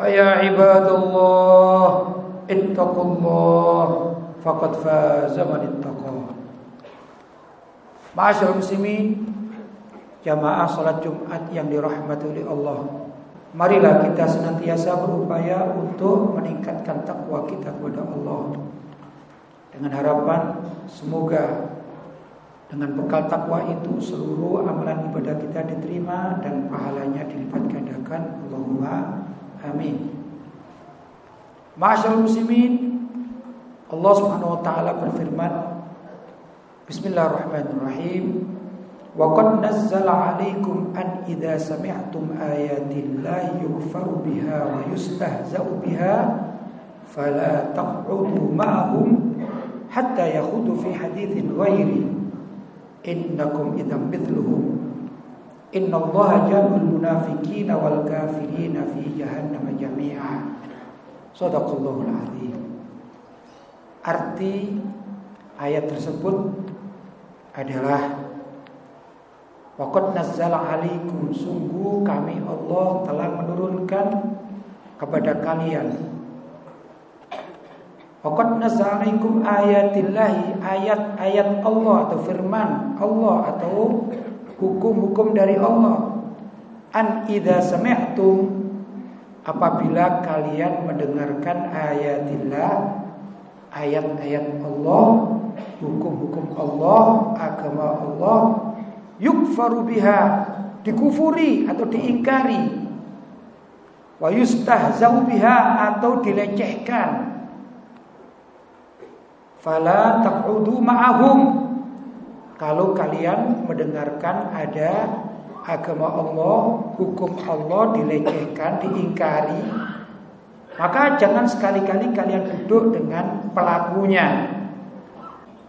فيا عباد الله اتقوا الله فقد فاز من اتقى Masyaallah muslimin jamaah salat Jumat yang dirahmati oleh Allah marilah kita senantiasa berupaya untuk meningkatkan takwa kita kepada Allah dengan harapan semoga dengan bekal takwa itu seluruh amalan ibadah kita diterima dan pahalanya dilipat gandakan Allahumma Amin. Masyaallah muslimin, Allah Subhanahu wa taala berfirman Bismillahirrahmanirrahim. Wa qad nazzala 'alaikum an idza sami'tum ayatillahi yughfaru biha wa yustahza'u biha fala taq'udu ma'ahum hatta yakhudu fi haditsin ghairi innakum idzan mithluhum Inna Allah jamul munafikin wal kafirin fi jahannam jami'a. Sadaqallahul azim. Arti ayat tersebut adalah Waqad nazzala alaikum sungguh kami Allah telah menurunkan kepada kalian Waqad nazzala alaikum ayatillahi ayat-ayat Allah atau firman Allah atau hukum-hukum dari Allah. An idza sami'tum apabila kalian mendengarkan ayatillah ayat-ayat Allah, hukum-hukum Allah, agama Allah, yukfaru biha dikufuri atau diingkari. Wa yustahzau biha atau dilecehkan. Fala taq'udu ma'ahum kalau kalian mendengarkan ada agama Allah, hukum Allah dilecehkan, diingkari, maka jangan sekali-kali kalian duduk dengan pelakunya.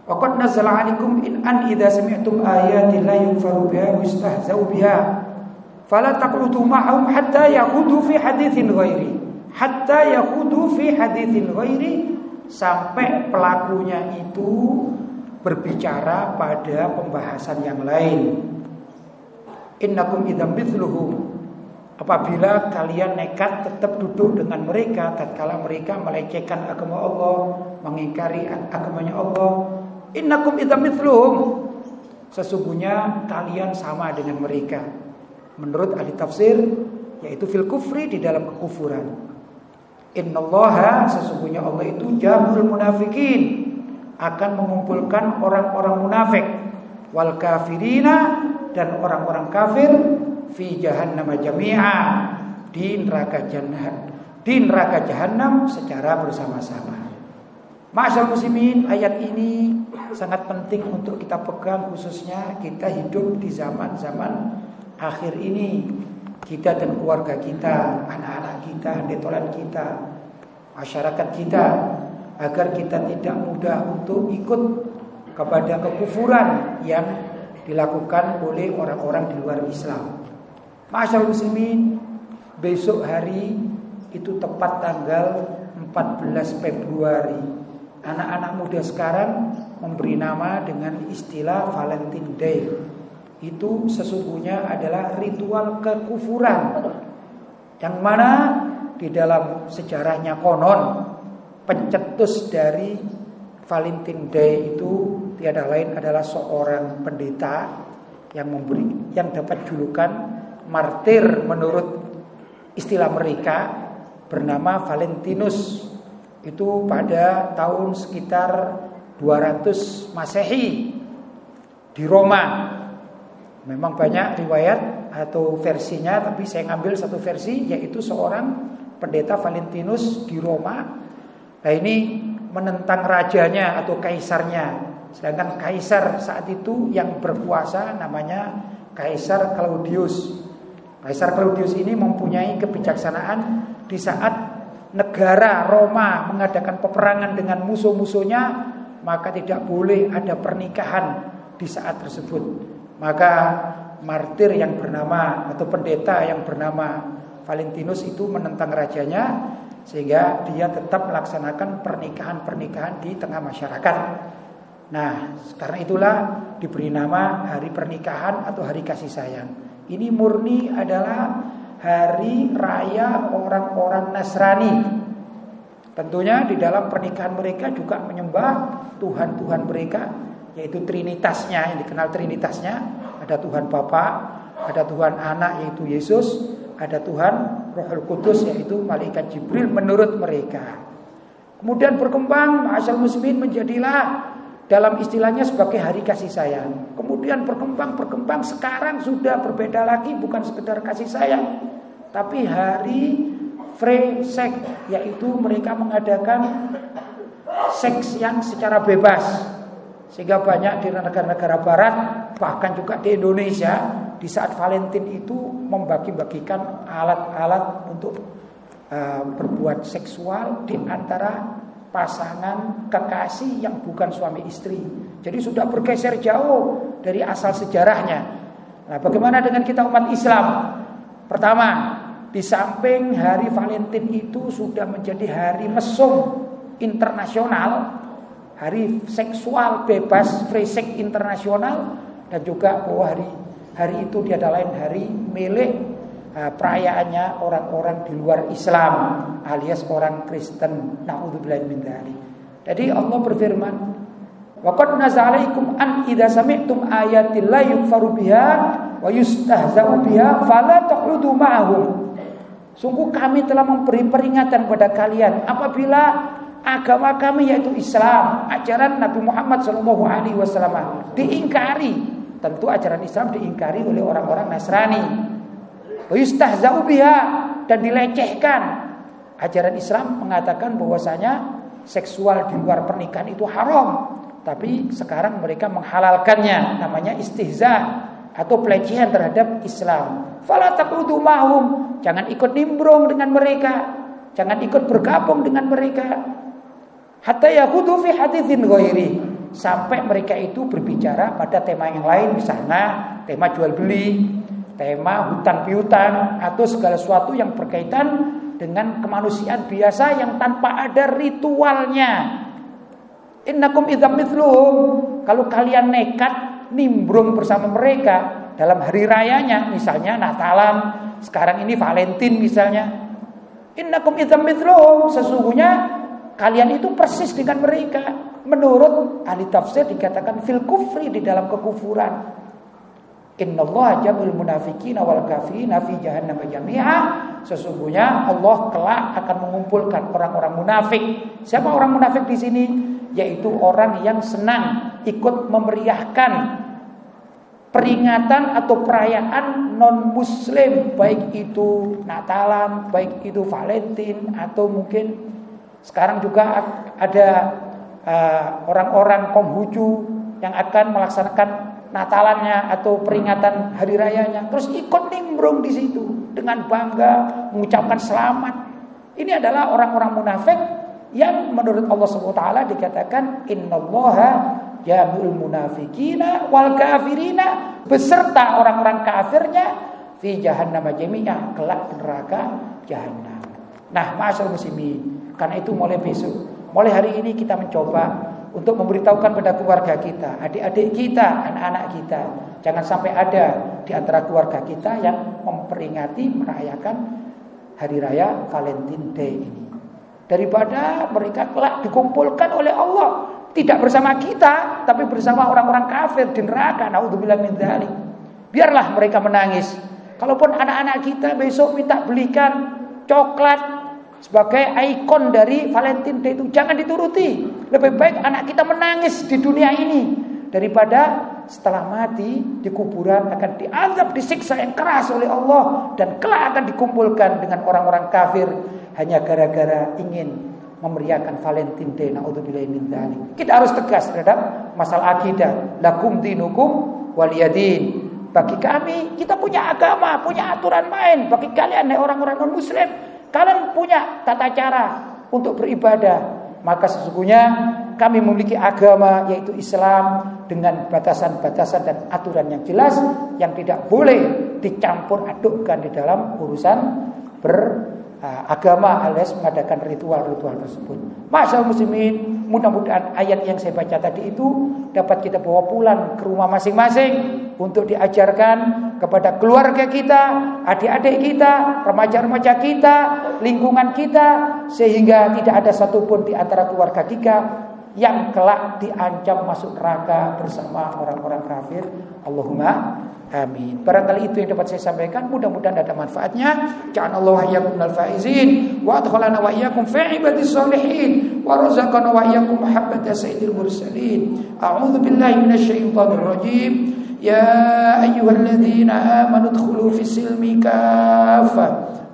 Waqad nazala 'alaikum in an idza sami'tum ayati la yunfaru biha yustahzau biha fala taq'udu ma'hum hatta yakhudu fi haditsin ghairi hatta yakhudu fi haditsin ghairi sampai pelakunya itu berbicara pada pembahasan yang lain. Innakum idam mithluhum Apabila kalian nekat tetap duduk dengan mereka tatkala mereka melecehkan agama Allah, mengingkari agamanya Allah, innakum idam mithluhum Sesungguhnya kalian sama dengan mereka. Menurut ahli tafsir yaitu fil kufri di dalam kekufuran. Innallaha sesungguhnya Allah itu jamul munafikin akan mengumpulkan orang-orang munafik wal kafirina dan orang-orang kafir fi jahannam jami'a di neraka jannah di neraka jahanam secara bersama-sama. Masyaallah muslimin, ayat ini sangat penting untuk kita pegang khususnya kita hidup di zaman-zaman akhir ini. Kita dan keluarga kita, anak-anak kita, detolan kita, masyarakat kita agar kita tidak mudah untuk ikut kepada kekufuran yang dilakukan oleh orang-orang di luar Islam. Masyaallah muslimin, besok hari itu tepat tanggal 14 Februari. Anak-anak muda sekarang memberi nama dengan istilah Valentine Day. Itu sesungguhnya adalah ritual kekufuran yang mana di dalam sejarahnya konon pencetus dari Valentine Day itu tiada lain adalah seorang pendeta yang memberi yang dapat julukan martir menurut istilah mereka bernama Valentinus. Itu pada tahun sekitar 200 Masehi di Roma. Memang banyak riwayat atau versinya, tapi saya ngambil satu versi yaitu seorang pendeta Valentinus di Roma. Nah ini menentang rajanya atau kaisarnya. Sedangkan kaisar saat itu yang berkuasa namanya Kaisar Claudius. Kaisar Claudius ini mempunyai kebijaksanaan di saat negara Roma mengadakan peperangan dengan musuh-musuhnya, maka tidak boleh ada pernikahan di saat tersebut. Maka martir yang bernama atau pendeta yang bernama Valentinus itu menentang rajanya sehingga dia tetap melaksanakan pernikahan-pernikahan di tengah masyarakat. Nah, karena itulah diberi nama hari pernikahan atau hari kasih sayang. Ini murni adalah hari raya orang-orang Nasrani. Tentunya di dalam pernikahan mereka juga menyembah Tuhan-Tuhan mereka yaitu trinitasnya yang dikenal trinitasnya ada Tuhan Bapa, ada Tuhan Anak yaitu Yesus, ada Tuhan Rohul Kudus yaitu malaikat Jibril menurut mereka. Kemudian berkembang asal muslimin menjadilah dalam istilahnya sebagai hari kasih sayang. Kemudian berkembang berkembang sekarang sudah berbeda lagi bukan sekedar kasih sayang, tapi hari free sex yaitu mereka mengadakan seks yang secara bebas sehingga banyak di negara-negara barat bahkan juga di Indonesia di saat Valentine itu membagi-bagikan alat-alat untuk uh, berbuat seksual di antara pasangan kekasih yang bukan suami istri. Jadi sudah bergeser jauh dari asal sejarahnya. Nah, bagaimana dengan kita umat Islam? Pertama, di samping hari Valentine itu sudah menjadi hari mesum internasional hari seksual bebas free sex internasional dan juga bahwa hari hari itu dia adalah hari milik uh, perayaannya orang-orang di luar Islam alias orang Kristen. Nauzubillah min dzalik. Jadi Allah berfirman, "Wa qad nazalaikum an idza sami'tum la yukfaru biha wa yustahza'u biha fala taqudu ma'ahum." Sungguh kami telah memberi peringatan kepada kalian apabila agama kami yaitu Islam, ajaran Nabi Muhammad Shallallahu Alaihi Wasallam diingkari. Tentu ajaran Islam diingkari oleh orang-orang Nasrani. Yustahzau biha dan dilecehkan. Ajaran Islam mengatakan bahwasanya seksual di luar pernikahan itu haram. Tapi sekarang mereka menghalalkannya, namanya istihza atau pelecehan terhadap Islam. Fala taqudu mahum, jangan ikut nimbrung dengan mereka, jangan ikut bergabung dengan mereka. Hatta yahudu fi hadithin ghairi. Sampai mereka itu berbicara pada tema yang lain misalnya tema jual beli, tema hutan piutang atau segala sesuatu yang berkaitan dengan kemanusiaan biasa yang tanpa ada ritualnya. Innakum idzam mithluhum. Kalau kalian nekat nimbrung bersama mereka dalam hari rayanya, misalnya Natalan, sekarang ini Valentine misalnya. Innakum idzam mithluhum. Sesungguhnya Kalian itu persis dengan mereka. Menurut ahli tafsir dikatakan fil kufri di dalam kekufuran. Innallaha jamul munafiqina wal kafirina fi jahannam jami'a. Sesungguhnya Allah kelak akan mengumpulkan orang-orang munafik. Siapa orang munafik di sini? Yaitu orang yang senang ikut memeriahkan peringatan atau perayaan non muslim baik itu Natalan, baik itu Valentine atau mungkin sekarang juga ada uh, orang-orang Konghucu yang akan melaksanakan Natalannya atau peringatan hari rayanya, terus ikut nimbrung di situ dengan bangga mengucapkan selamat. Ini adalah orang-orang munafik yang menurut Allah SWT dikatakan innallaha jami'ul munafikina wal kafirina beserta orang-orang kafirnya fi jahannam jami'ah kelak neraka jahannam. Nah, masyaallah muslimin karena itu mulai besok, mulai hari ini kita mencoba untuk memberitahukan pada keluarga kita, adik-adik kita, anak-anak kita. Jangan sampai ada di antara keluarga kita yang memperingati, merayakan hari raya Valentine Day ini. Daripada mereka kelak dikumpulkan oleh Allah tidak bersama kita, tapi bersama orang-orang kafir di neraka. Nauzubillah min dzalik. Biarlah mereka menangis. Kalaupun anak-anak kita besok minta belikan coklat sebagai ikon dari Valentine Day itu jangan dituruti. Lebih baik anak kita menangis di dunia ini daripada setelah mati di kuburan akan diazab disiksa yang keras oleh Allah dan kelak akan dikumpulkan dengan orang-orang kafir hanya gara-gara ingin memeriahkan Valentine Day min dzalik. Kita harus tegas terhadap masalah akidah. Lakum dinukum waliyadin. Bagi kami kita punya agama, punya aturan main. Bagi kalian orang-orang non muslim, kalian punya tata cara untuk beribadah. Maka sesungguhnya kami memiliki agama yaitu Islam dengan batasan-batasan dan aturan yang jelas yang tidak boleh dicampur adukkan di dalam urusan beragama alias mengadakan ritual-ritual tersebut. Masya muslimin, mudah-mudahan ayat yang saya baca tadi itu dapat kita bawa pulang ke rumah masing-masing untuk diajarkan kepada keluarga kita, adik-adik kita, remaja-remaja kita, lingkungan kita sehingga tidak ada satupun di antara keluarga kita yang kelak diancam masuk neraka bersama orang-orang kafir. Allahumma amin. Barangkali itu yang dapat saya sampaikan. Mudah-mudahan ada manfaatnya. Ja'alallahu iyyakum minal faizin wa adkhalana wa iyyakum fi ibadis salihin wa razaqana wa iyyakum mahabbata sayyidil mursalin. A'udzu billahi minasyaitonir rajim. Ya ayyuhalladzina amanu adkhulu fis silmi kaffah